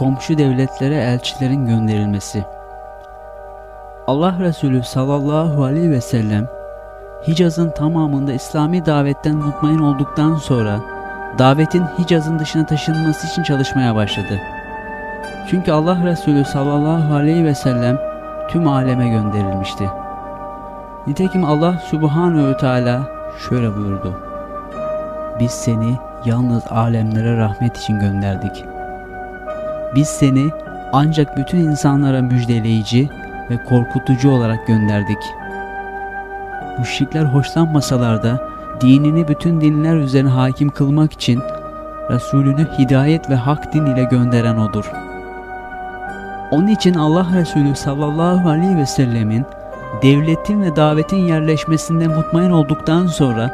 komşu devletlere elçilerin gönderilmesi. Allah Resulü sallallahu aleyhi ve sellem Hicaz'ın tamamında İslami davetten mutmain olduktan sonra davetin Hicaz'ın dışına taşınması için çalışmaya başladı. Çünkü Allah Resulü sallallahu aleyhi ve sellem tüm aleme gönderilmişti. Nitekim Allah subhanehu teala şöyle buyurdu. Biz seni yalnız alemlere rahmet için gönderdik. Biz seni ancak bütün insanlara müjdeleyici ve korkutucu olarak gönderdik. Müşrikler hoşlanmasalar da dinini bütün dinler üzerine hakim kılmak için Resulünü hidayet ve hak din ile gönderen O'dur. Onun için Allah Resulü sallallahu aleyhi ve sellemin devletin ve davetin yerleşmesinde mutmain olduktan sonra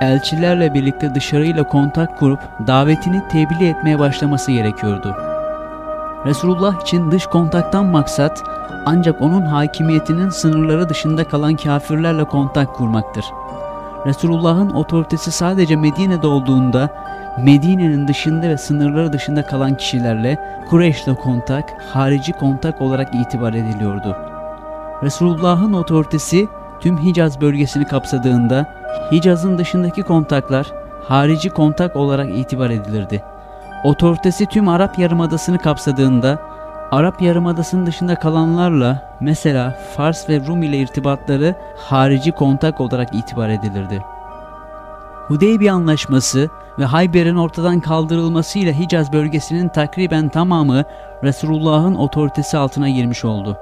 elçilerle birlikte dışarıyla kontak kurup davetini tebliğ etmeye başlaması gerekiyordu. Resulullah için dış kontaktan maksat ancak onun hakimiyetinin sınırları dışında kalan kafirlerle kontak kurmaktır. Resulullah'ın otoritesi sadece Medine'de olduğunda Medine'nin dışında ve sınırları dışında kalan kişilerle Kureyş'le kontak, harici kontak olarak itibar ediliyordu. Resulullah'ın otoritesi tüm Hicaz bölgesini kapsadığında Hicaz'ın dışındaki kontaklar harici kontak olarak itibar edilirdi. Otoritesi tüm Arap Yarımadası'nı kapsadığında Arap Yarımadası'nın dışında kalanlarla mesela Fars ve Rum ile irtibatları harici kontak olarak itibar edilirdi. Hudeybiye Anlaşması ve Hayber'in ortadan kaldırılmasıyla Hicaz bölgesinin takriben tamamı Resulullah'ın otoritesi altına girmiş oldu.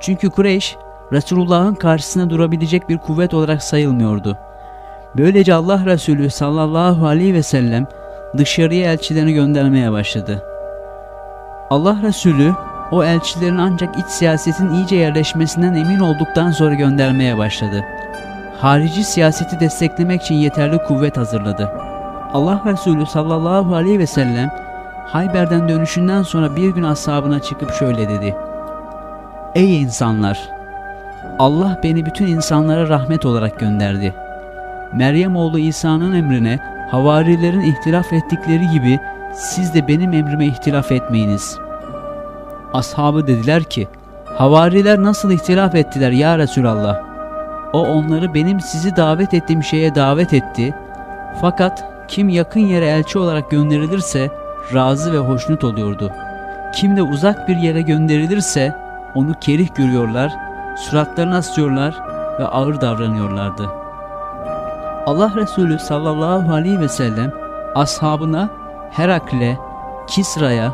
Çünkü Kureyş, Resulullah'ın karşısına durabilecek bir kuvvet olarak sayılmıyordu. Böylece Allah Resulü sallallahu aleyhi ve sellem dışarıya elçilerini göndermeye başladı. Allah Resulü o elçilerin ancak iç siyasetin iyice yerleşmesinden emin olduktan sonra göndermeye başladı. Harici siyaseti desteklemek için yeterli kuvvet hazırladı. Allah Resulü sallallahu aleyhi ve sellem Hayber'den dönüşünden sonra bir gün ashabına çıkıp şöyle dedi. Ey insanlar! Allah beni bütün insanlara rahmet olarak gönderdi. Meryem oğlu İsa'nın emrine havarilerin ihtilaf ettikleri gibi siz de benim emrime ihtilaf etmeyiniz. Ashabı dediler ki, havariler nasıl ihtilaf ettiler ya Resulallah? O onları benim sizi davet ettiğim şeye davet etti. Fakat kim yakın yere elçi olarak gönderilirse razı ve hoşnut oluyordu. Kim de uzak bir yere gönderilirse onu kerih görüyorlar, suratlarını asıyorlar ve ağır davranıyorlardı. Allah Resulü sallallahu aleyhi ve sellem ashabına Herakle, Kisra'ya,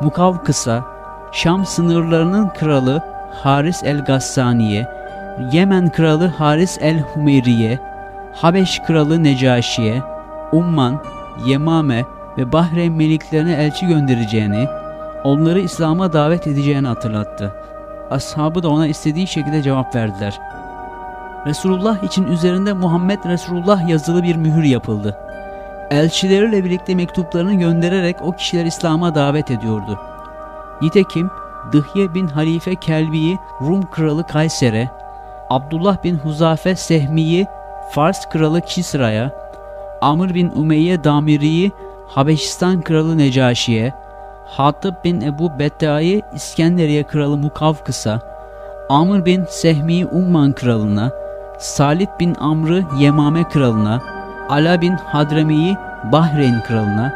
Mukavkıs'a, Şam sınırlarının kralı Haris el-Gassani'ye, Yemen kralı Haris el-Humeyri'ye, Habeş kralı Necaşi'ye, Umman, Yemame ve Bahreyn meliklerine elçi göndereceğini, onları İslam'a davet edeceğini hatırlattı. Ashabı da ona istediği şekilde cevap verdiler. Resulullah için üzerinde Muhammed Resulullah yazılı bir mühür yapıldı. Elçileriyle birlikte mektuplarını göndererek o kişiler İslam'a davet ediyordu. Nitekim Dıhye bin Halife Kelbi'yi Rum kralı Kayser'e, Abdullah bin Huzafe Sehmi'yi Fars kralı Kisra'ya, Amr bin Umeyye Damiri'yi Habeşistan kralı Necaşi'ye, Hatib bin Ebu Betta'yı İskenderiye kralı Mukavkıs'a, Amr bin Sehmi'yi Umman kralına, Salit bin Amr'ı Yemame kralına, Ala bin Hadrami'yi Bahreyn kralına,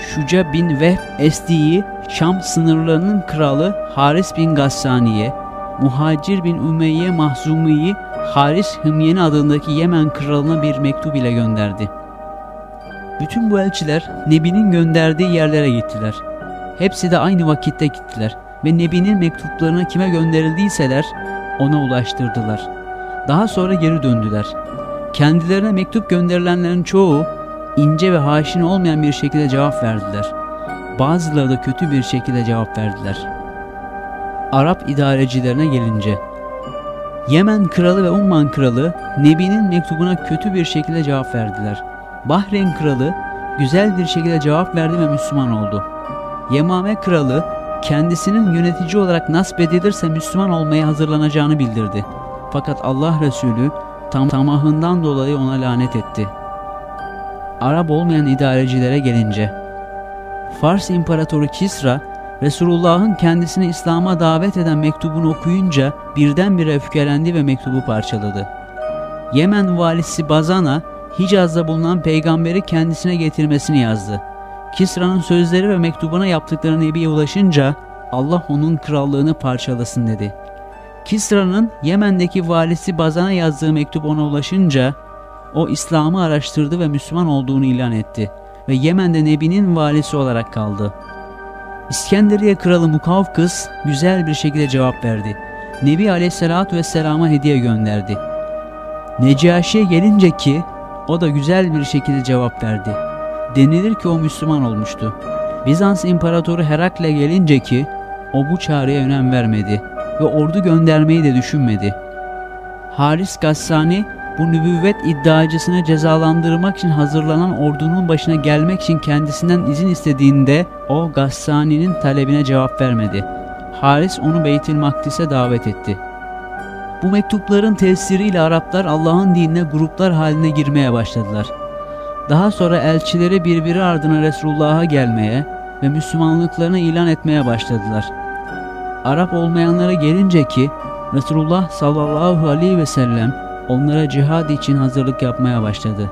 Şuca bin Vehb Esdi'yi Şam sınırlarının kralı Haris bin Gassani'ye, Muhacir bin Ümeyye Mahzumi'yi Haris Hımyeni adındaki Yemen kralına bir mektup ile gönderdi. Bütün bu elçiler Nebi'nin gönderdiği yerlere gittiler. Hepsi de aynı vakitte gittiler ve Nebi'nin mektuplarını kime gönderildiyseler ona ulaştırdılar. Daha sonra geri döndüler. Kendilerine mektup gönderilenlerin çoğu ince ve haşin olmayan bir şekilde cevap verdiler. Bazıları da kötü bir şekilde cevap verdiler. Arap idarecilerine gelince Yemen kralı ve Umman kralı Nebi'nin mektubuna kötü bir şekilde cevap verdiler. Bahreyn kralı güzel bir şekilde cevap verdi ve Müslüman oldu. Yemame kralı kendisinin yönetici olarak nasip edilirse Müslüman olmaya hazırlanacağını bildirdi. Fakat Allah Resulü tam tamahından dolayı ona lanet etti. Arap olmayan idarecilere gelince Fars İmparatoru Kisra Resulullah'ın kendisini İslam'a davet eden mektubunu okuyunca birdenbire öfkelendi ve mektubu parçaladı. Yemen valisi Bazan'a Hicaz'da bulunan peygamberi kendisine getirmesini yazdı. Kisra'nın sözleri ve mektubuna yaptıkları Nebi'ye ulaşınca Allah onun krallığını parçalasın dedi. Kisra'nın Yemen'deki valisi Bazan'a yazdığı mektup ona ulaşınca o İslam'ı araştırdı ve Müslüman olduğunu ilan etti ve Yemen'de Nebi'nin valisi olarak kaldı. İskenderiye kralı Mukavkıs güzel bir şekilde cevap verdi. Nebi Aleyhisselatü Vesselam'a hediye gönderdi. Necaşi'ye gelince ki o da güzel bir şekilde cevap verdi. Denilir ki o Müslüman olmuştu. Bizans İmparatoru Herakle gelince ki o bu çağrıya önem vermedi ve ordu göndermeyi de düşünmedi. Haris Gassani bu nübüvvet iddiacısını cezalandırmak için hazırlanan ordunun başına gelmek için kendisinden izin istediğinde o Gassani'nin talebine cevap vermedi. Haris onu Beytül Makdis'e davet etti. Bu mektupların tesiriyle Araplar Allah'ın dinine gruplar haline girmeye başladılar. Daha sonra elçileri birbiri ardına Resulullah'a gelmeye ve Müslümanlıklarını ilan etmeye başladılar. Arap olmayanlara gelince ki Resulullah sallallahu aleyhi ve sellem onlara cihad için hazırlık yapmaya başladı.